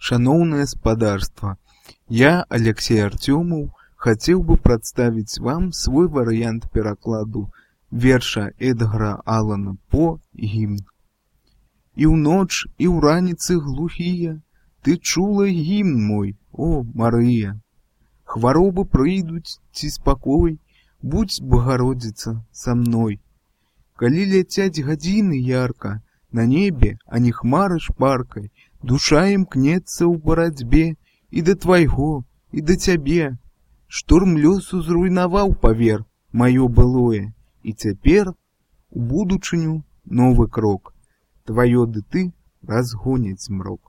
Шановное спадарство, я, Алексей Артемов, хотел бы представить вам свой вариант перакладу верша Эдгара Алана По «Гимн». И ў ноч, і ў раніцы глухія, ты чула гімн мой, о, Марыя. Хваробы прыйдуць ці спакой, будь Богородица со мной. Калі ляцяць гадзіны ярка, на небе, а не хмары шпаркай, Душа імкнецца ў барацьбе і да твайго, і да цябе. Штурм лёсу зруйнаваў павер маё былое, і цяпер у будучыню новы крок. Твоё ды ты разгоняць змрок.